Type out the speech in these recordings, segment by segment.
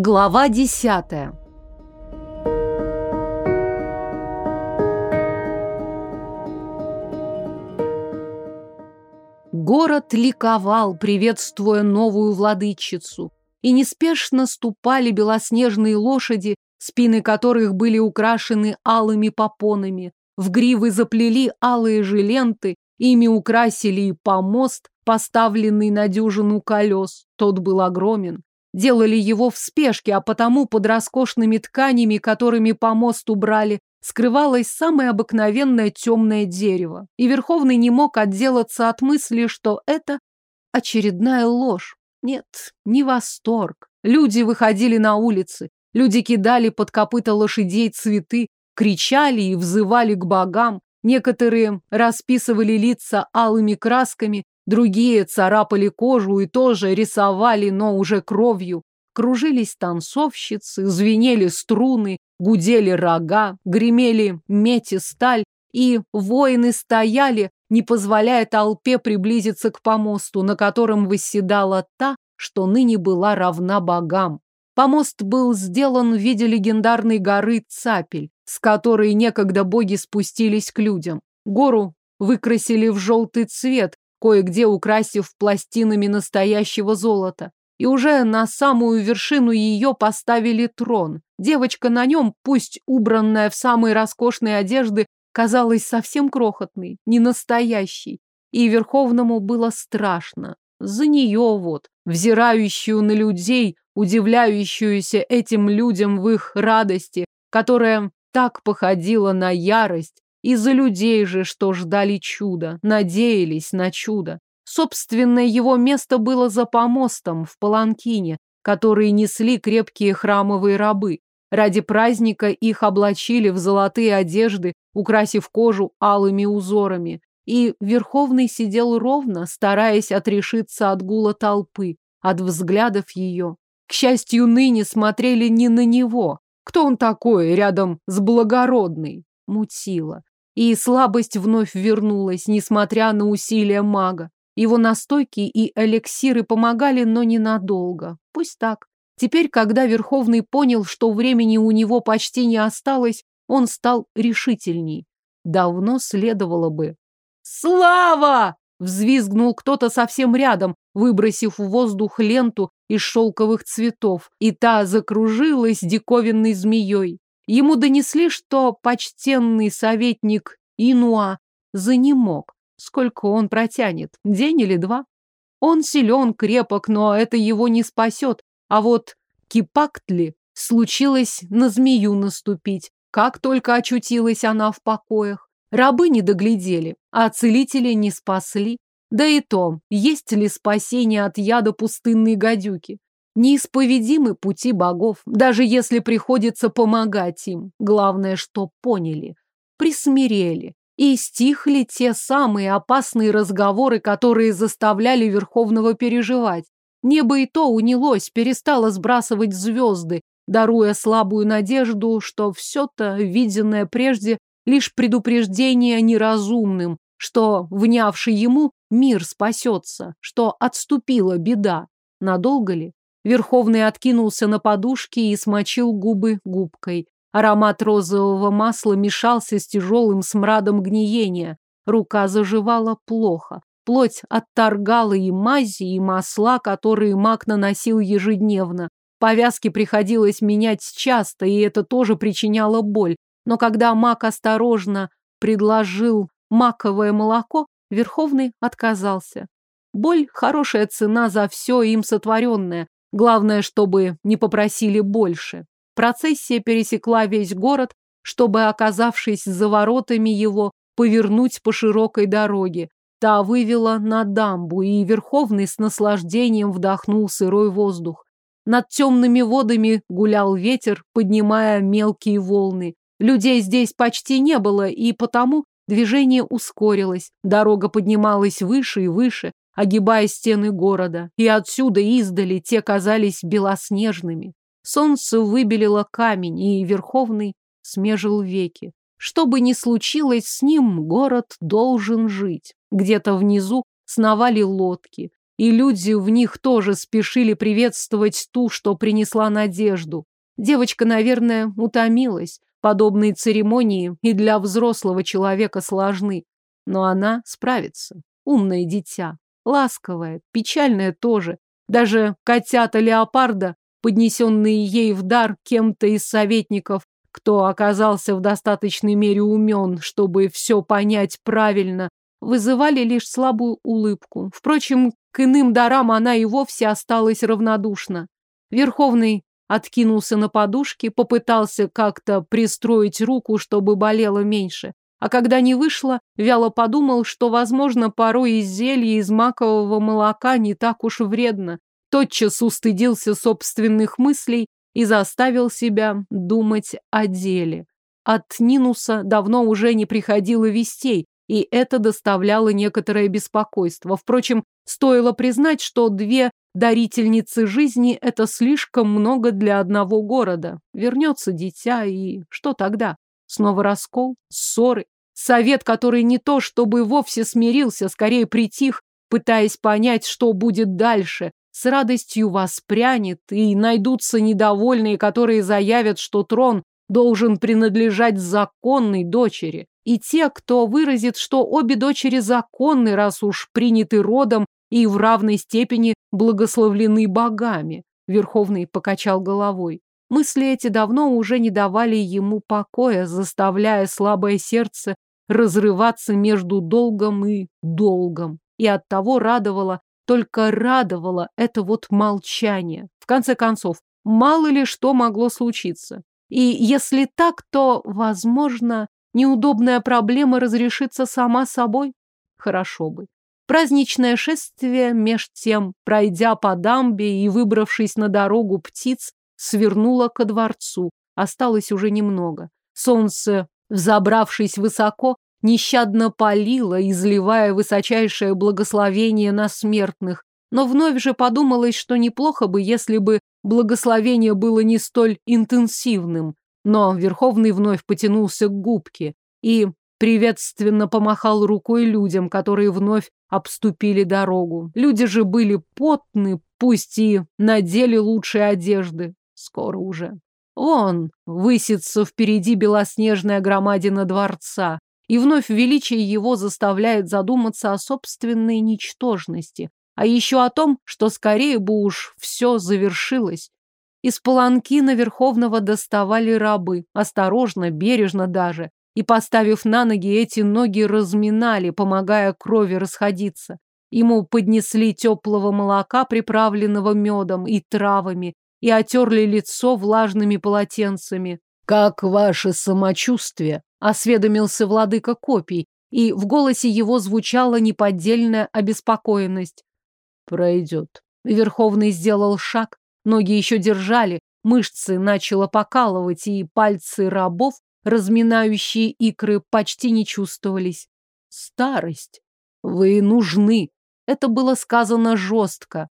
Глава десятая. Город ликовал, приветствуя новую владычицу, и неспешно ступали белоснежные лошади, спины которых были украшены алыми попонами. В гривы заплели алые же ленты, ими украсили и помост, поставленный на дюжину колес. Тот был огромен. Делали его в спешке, а потому под роскошными тканями, которыми помост убрали, скрывалось самое обыкновенное темное дерево. И Верховный не мог отделаться от мысли, что это очередная ложь. Нет, не восторг. Люди выходили на улицы, люди кидали под копыта лошадей цветы, кричали и взывали к богам. Некоторые расписывали лица алыми красками, другие царапали кожу и тоже рисовали, но уже кровью. Кружились танцовщицы, звенели струны, гудели рога, гремели медь и сталь, и воины стояли, не позволяя толпе приблизиться к помосту, на котором восседала та, что ныне была равна богам. Помост был сделан в виде легендарной горы Цапель, с которой некогда боги спустились к людям. Гору выкрасили в желтый цвет, кое-где украсив пластинами настоящего золота. И уже на самую вершину ее поставили трон. Девочка на нем, пусть убранная в самые роскошные одежды, казалась совсем крохотной, не настоящей. И Верховному было страшно. За нее вот, взирающую на людей, удивляющуюся этим людям в их радости, которая так походила на ярость, и за людей же, что ждали чуда, надеялись на чудо. Собственное его место было за помостом в Паланкине, которые несли крепкие храмовые рабы. Ради праздника их облачили в золотые одежды, украсив кожу алыми узорами. И Верховный сидел ровно, стараясь отрешиться от гула толпы, от взглядов ее. К счастью, ныне смотрели не на него. Кто он такой рядом с благородной? Мутила. И слабость вновь вернулась, несмотря на усилия мага. Его настойки и эликсиры помогали, но ненадолго. Пусть так. Теперь, когда Верховный понял, что времени у него почти не осталось, он стал решительней. Давно следовало бы. «Слава!» — взвизгнул кто-то совсем рядом, выбросив в воздух ленту из шелковых цветов, и та закружилась диковинной змеей. Ему донесли, что почтенный советник Инуа занемог. Сколько он протянет? День или два? Он силен, крепок, но это его не спасет. А вот Кипактли случилось на змею наступить. Как только очутилась она в покоях. Рабы не доглядели, а целители не спасли. Да и то, есть ли спасение от яда пустынной гадюки? Неисповедимы пути богов, даже если приходится помогать им. Главное, что поняли, присмирели и стихли те самые опасные разговоры, которые заставляли Верховного переживать. Небо и то унялось, перестало сбрасывать звезды, даруя слабую надежду, что все-то, виденное прежде, лишь предупреждение неразумным, что, внявший ему, мир спасется, что отступила беда. Надолго ли? Верховный откинулся на подушки и смочил губы губкой. Аромат розового масла мешался с тяжелым смрадом гниения. Рука заживала плохо. Плоть отторгала и мази, и масла, которые маг наносил ежедневно. Повязки приходилось менять часто, и это тоже причиняло боль. Но когда маг осторожно предложил маковое молоко, Верховный отказался. Боль – хорошая цена за все им сотворенное. Главное, чтобы не попросили больше. Процессия пересекла весь город, чтобы, оказавшись за воротами его, повернуть по широкой дороге. Та вывела на дамбу, и Верховный с наслаждением вдохнул сырой воздух. Над темными водами гулял ветер, поднимая мелкие волны. Людей здесь почти не было, и потому Движение ускорилось, дорога поднималась выше и выше, огибая стены города, и отсюда издали те казались белоснежными. Солнце выбелило камень, и Верховный смежил веки. Что бы ни случилось с ним, город должен жить. Где-то внизу сновали лодки. и люди в них тоже спешили приветствовать ту, что принесла надежду. Девочка, наверное, утомилась. Подобные церемонии и для взрослого человека сложны. Но она справится. Умное дитя. Ласковое, печальное тоже. Даже котята леопарда, поднесенные ей в дар кем-то из советников, кто оказался в достаточной мере умен, чтобы все понять правильно, вызывали лишь слабую улыбку. Впрочем, к иным дарам она и вовсе осталась равнодушна. Верховный откинулся на подушке, попытался как-то пристроить руку, чтобы болело меньше. А когда не вышло, вяло подумал, что, возможно, порой из зелья из макового молока не так уж вредно. Тотчас устыдился собственных мыслей и заставил себя думать о деле. От Нинуса давно уже не приходило вестей, и это доставляло некоторое беспокойство. Впрочем, стоило признать, что две дарительницы жизни – это слишком много для одного города. Вернется дитя, и что тогда? Снова раскол, ссоры. Совет, который не то чтобы вовсе смирился, скорее притих, пытаясь понять, что будет дальше, с радостью воспрянет, и найдутся недовольные, которые заявят, что трон должен принадлежать законной дочери и те, кто выразит, что обе дочери законны, раз уж приняты родом и в равной степени благословлены богами. Верховный покачал головой. Мысли эти давно уже не давали ему покоя, заставляя слабое сердце разрываться между долгом и долгом. И оттого радовало, только радовало это вот молчание. В конце концов, мало ли что могло случиться. И если так, то, возможно, Неудобная проблема разрешится сама собой? Хорошо бы. Праздничное шествие, меж тем, пройдя по дамбе и выбравшись на дорогу птиц, свернуло ко дворцу. Осталось уже немного. Солнце, взобравшись высоко, нещадно палило, изливая высочайшее благословение на смертных. Но вновь же подумалось, что неплохо бы, если бы благословение было не столь интенсивным. Но Верховный вновь потянулся к губке и приветственно помахал рукой людям, которые вновь обступили дорогу. Люди же были потны, пусть и надели лучшие одежды. Скоро уже. Вон высится впереди белоснежная громадина дворца, и вновь величие его заставляет задуматься о собственной ничтожности, а еще о том, что скорее бы уж все завершилось. Из паланкина Верховного доставали рабы, осторожно, бережно даже, и, поставив на ноги, эти ноги разминали, помогая крови расходиться. Ему поднесли теплого молока, приправленного медом и травами, и отерли лицо влажными полотенцами. «Как ваше самочувствие?» — осведомился владыка копий, и в голосе его звучала неподдельная обеспокоенность. «Пройдет». Верховный сделал шаг, Ноги еще держали, мышцы начало покалывать, и пальцы рабов, разминающие икры, почти не чувствовались. Старость. Вы нужны. Это было сказано жестко.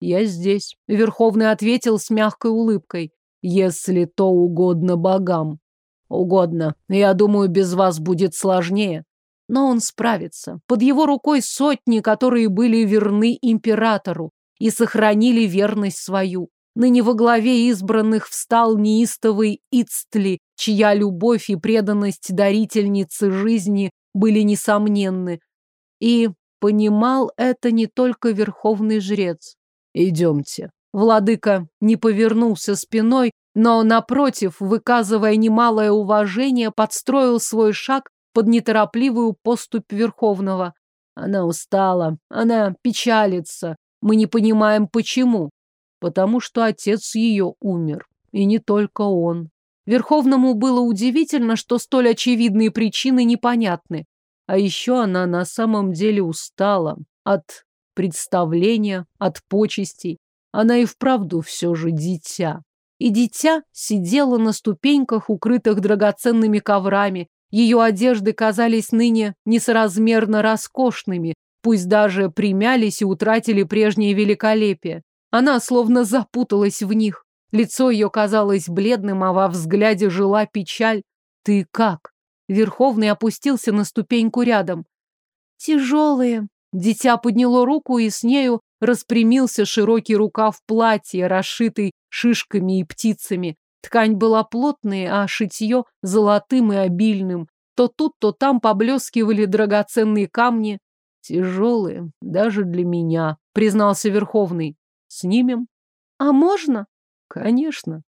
Я здесь. Верховный ответил с мягкой улыбкой. Если то угодно богам. Угодно. Я думаю, без вас будет сложнее. Но он справится. Под его рукой сотни, которые были верны императору и сохранили верность свою. Ныне во главе избранных встал неистовый Ицтли, чья любовь и преданность дарительницы жизни были несомненны. И понимал это не только верховный жрец. «Идемте». Владыка не повернулся спиной, но, напротив, выказывая немалое уважение, подстроил свой шаг под неторопливую поступь Верховного. Она устала, она печалится. Мы не понимаем, почему потому что отец ее умер. И не только он. Верховному было удивительно, что столь очевидные причины непонятны. А еще она на самом деле устала от представления, от почестей. Она и вправду все же дитя. И дитя сидело на ступеньках, укрытых драгоценными коврами. Ее одежды казались ныне несоразмерно роскошными, пусть даже примялись и утратили прежнее великолепие. Она словно запуталась в них. Лицо ее казалось бледным, а во взгляде жила печаль. «Ты как?» Верховный опустился на ступеньку рядом. «Тяжелые». Дитя подняло руку, и с нею распрямился широкий рукав платья, расшитый шишками и птицами. Ткань была плотной, а шитье золотым и обильным. То тут, то там поблескивали драгоценные камни. Тяжелые, даже для меня, признался Верховный. Снимем? А можно? Конечно.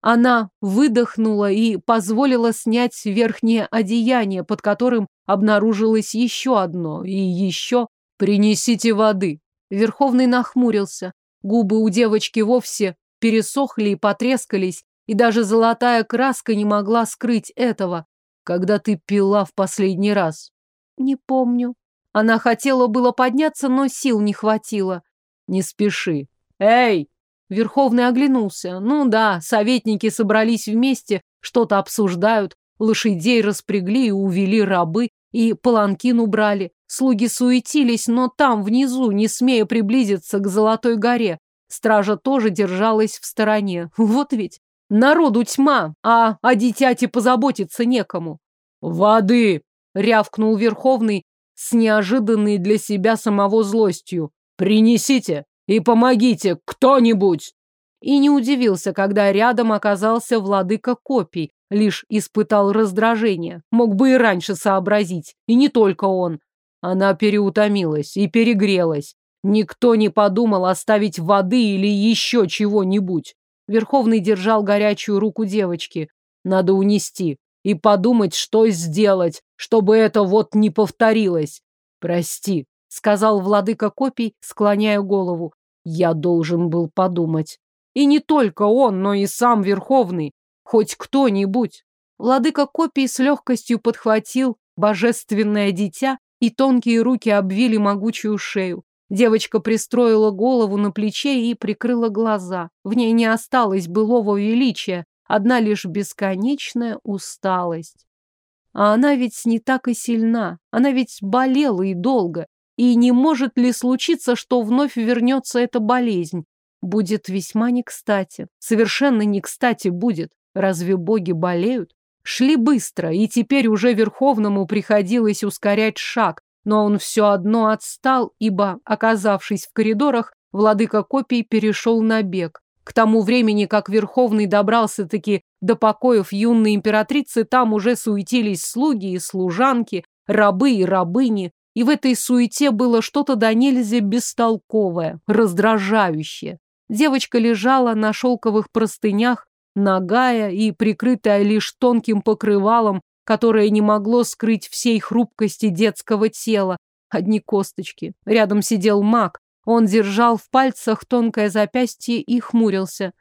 Она выдохнула и позволила снять верхнее одеяние, под которым обнаружилось еще одно и еще. Принесите воды. Верховный нахмурился. Губы у девочки вовсе пересохли и потрескались, и даже золотая краска не могла скрыть этого. Когда ты пила в последний раз? Не помню. Она хотела было подняться, но сил не хватило. Не спеши. Эй! Верховный оглянулся. Ну да, советники собрались вместе, что-то обсуждают. Лошадей распрягли и увели рабы, и паланкин убрали. Слуги суетились, но там, внизу, не смея приблизиться к Золотой горе. Стража тоже держалась в стороне. Вот ведь народу тьма, а о дитяте позаботиться некому. «Воды!» — рявкнул Верховный с неожиданной для себя самого злостью. «Принесите и помогите кто-нибудь!» И не удивился, когда рядом оказался владыка копий, лишь испытал раздражение. Мог бы и раньше сообразить, и не только он. Она переутомилась и перегрелась. Никто не подумал оставить воды или еще чего-нибудь. Верховный держал горячую руку девочки. Надо унести и подумать, что сделать, чтобы это вот не повторилось. Прости, сказал владыка копий, склоняя голову. Я должен был подумать. И не только он, но и сам Верховный. Хоть кто-нибудь. Владыка копий с легкостью подхватил божественное дитя, и тонкие руки обвили могучую шею. Девочка пристроила голову на плече и прикрыла глаза. В ней не осталось былого величия, одна лишь бесконечная усталость. А она ведь не так и сильна, она ведь болела и долго. И не может ли случиться, что вновь вернется эта болезнь? Будет весьма не кстати. Совершенно не кстати будет. Разве боги болеют? Шли быстро, и теперь уже Верховному приходилось ускорять шаг, но он все одно отстал, ибо, оказавшись в коридорах, владыка копий перешел на бег. К тому времени, как Верховный добрался-таки до покоев юной императрицы, там уже суетились слуги и служанки, рабы и рабыни, и в этой суете было что-то до нельзя бестолковое, раздражающее. Девочка лежала на шелковых простынях, нагая и прикрытая лишь тонким покрывалом, которое не могло скрыть всей хрупкости детского тела. Одни косточки. Рядом сидел маг. Он держал в пальцах тонкое запястье и хмурился.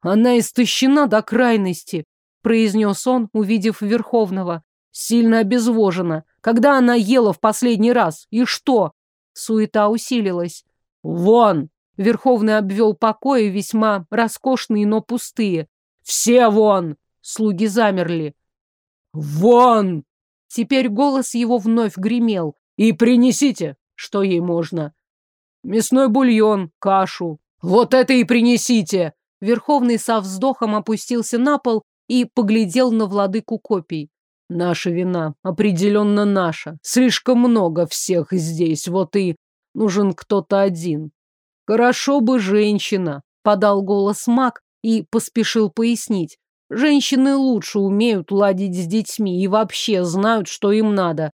«Она истощена до крайности», — произнес он, увидев Верховного. «Сильно обезвожена. Когда она ела в последний раз? И что?» Суета усилилась. «Вон!» — Верховный обвел покои, весьма роскошные, но пустые. «Все вон!» — слуги замерли. «Вон!» Теперь голос его вновь гремел. «И принесите, что ей можно. Мясной бульон, кашу. Вот это и принесите!» Верховный со вздохом опустился на пол и поглядел на владыку копий. «Наша вина, определенно наша. Слишком много всех здесь, вот и нужен кто-то один. Хорошо бы женщина», — подал голос маг и поспешил пояснить. Женщины лучше умеют ладить с детьми и вообще знают, что им надо.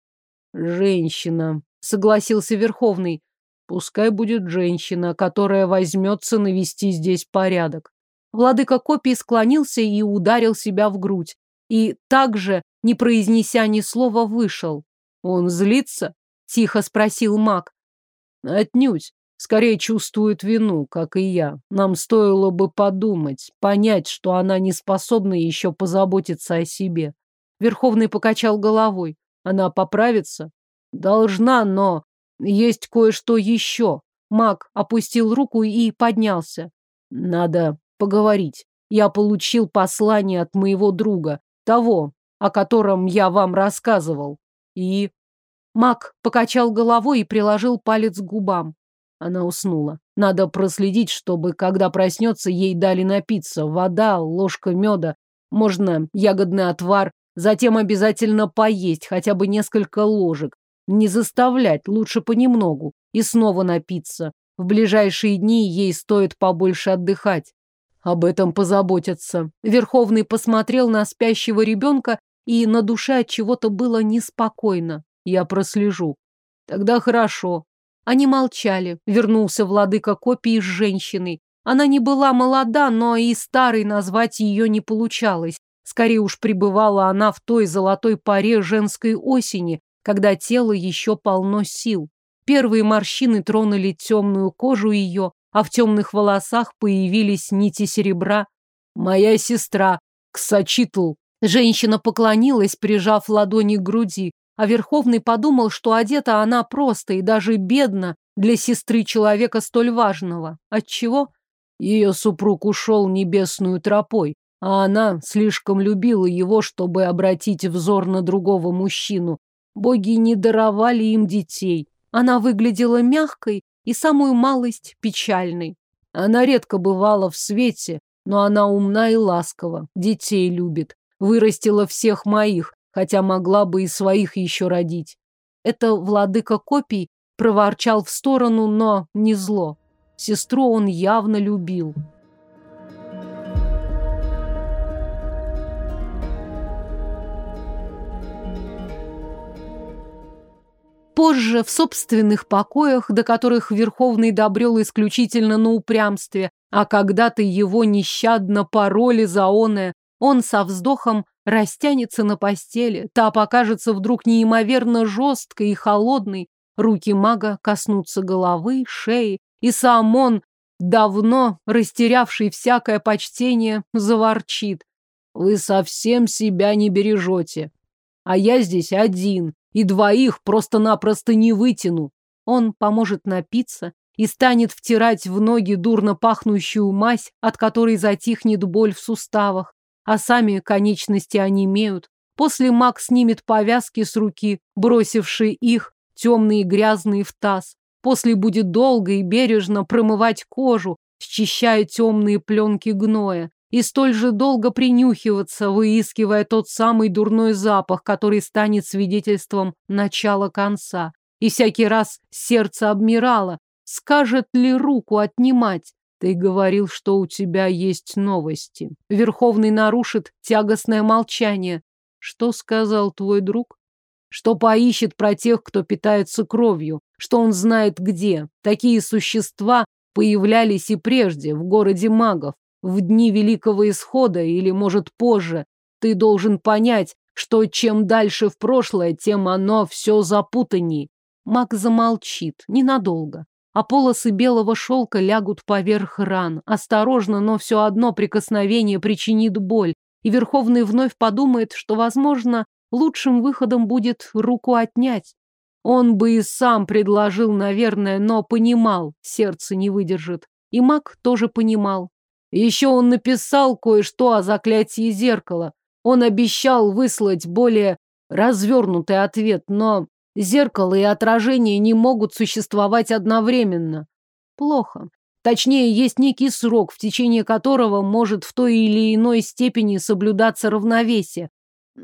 Женщина, согласился Верховный. Пускай будет женщина, которая возьмется навести здесь порядок. Владыка копии склонился и ударил себя в грудь. И также, не произнеся ни слова, вышел. Он злится? Тихо спросил маг. Отнюдь. Скорее чувствует вину, как и я. Нам стоило бы подумать, понять, что она не способна еще позаботиться о себе. Верховный покачал головой. Она поправится? Должна, но есть кое-что еще. Маг опустил руку и поднялся. Надо поговорить. Я получил послание от моего друга, того, о котором я вам рассказывал. И... Маг покачал головой и приложил палец к губам. Она уснула. Надо проследить, чтобы, когда проснется, ей дали напиться. Вода, ложка меда, можно ягодный отвар, затем обязательно поесть хотя бы несколько ложек. Не заставлять, лучше понемногу. И снова напиться. В ближайшие дни ей стоит побольше отдыхать. Об этом позаботятся. Верховный посмотрел на спящего ребенка, и на душе от чего-то было неспокойно. Я прослежу. Тогда хорошо. Они молчали. Вернулся владыка копии с женщиной. Она не была молода, но и старой назвать ее не получалось. Скорее уж пребывала она в той золотой паре женской осени, когда тело еще полно сил. Первые морщины тронули темную кожу ее, а в темных волосах появились нити серебра. «Моя сестра, Ксачитл!» Женщина поклонилась, прижав ладони к груди, а Верховный подумал, что одета она просто и даже бедно для сестры человека столь важного. Отчего? Ее супруг ушел небесную тропой, а она слишком любила его, чтобы обратить взор на другого мужчину. Боги не даровали им детей. Она выглядела мягкой и самую малость печальной. Она редко бывала в свете, но она умна и ласкова, детей любит. Вырастила всех моих, хотя могла бы и своих еще родить. Это владыка копий проворчал в сторону, но не зло. Сестру он явно любил. Позже, в собственных покоях, до которых Верховный добрел исключительно на упрямстве, а когда-то его нещадно пороли за оное, он со вздохом растянется на постели, та покажется вдруг неимоверно жесткой и холодной, руки мага коснутся головы, шеи, и сам он, давно растерявший всякое почтение, заворчит. Вы совсем себя не бережете. А я здесь один, и двоих просто-напросто не вытяну. Он поможет напиться и станет втирать в ноги дурно пахнущую мазь, от которой затихнет боль в суставах, а сами конечности онемеют. После маг снимет повязки с руки, бросившие их, темные и грязные, в таз. После будет долго и бережно промывать кожу, счищая темные пленки гноя, и столь же долго принюхиваться, выискивая тот самый дурной запах, который станет свидетельством начала конца. И всякий раз сердце обмирало, скажет ли руку отнимать. Ты говорил, что у тебя есть новости. Верховный нарушит тягостное молчание. Что сказал твой друг? что поищет про тех, кто питается кровью, что он знает где. Такие существа появлялись и прежде, в городе магов, в дни Великого Исхода или, может, позже. Ты должен понять, что чем дальше в прошлое, тем оно все запутанней. Маг замолчит, ненадолго. А полосы белого шелка лягут поверх ран. Осторожно, но все одно прикосновение причинит боль. И Верховный вновь подумает, что, возможно, лучшим выходом будет руку отнять. Он бы и сам предложил, наверное, но понимал, сердце не выдержит. И маг тоже понимал. Еще он написал кое-что о заклятии зеркала. Он обещал выслать более развернутый ответ, но зеркало и отражение не могут существовать одновременно. Плохо. Точнее, есть некий срок, в течение которого может в той или иной степени соблюдаться равновесие.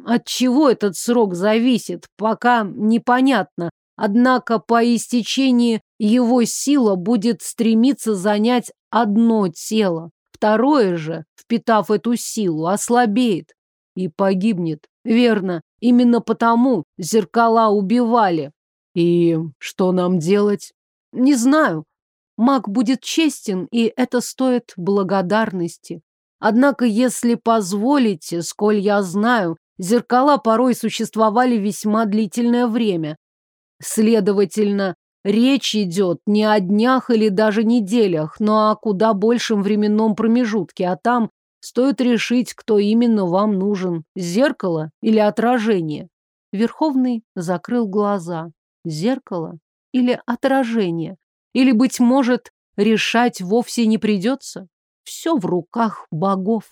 От чего этот срок зависит, пока непонятно. Однако по истечении его сила будет стремиться занять одно тело. Второе же, впитав эту силу, ослабеет и погибнет. Верно, именно потому зеркала убивали. И что нам делать? Не знаю. Маг будет честен, и это стоит благодарности. Однако, если позволите, сколь я знаю, Зеркала порой существовали весьма длительное время. Следовательно, речь идет не о днях или даже неделях, но о куда большем временном промежутке, а там стоит решить, кто именно вам нужен – зеркало или отражение. Верховный закрыл глаза. Зеркало или отражение? Или, быть может, решать вовсе не придется? Все в руках богов.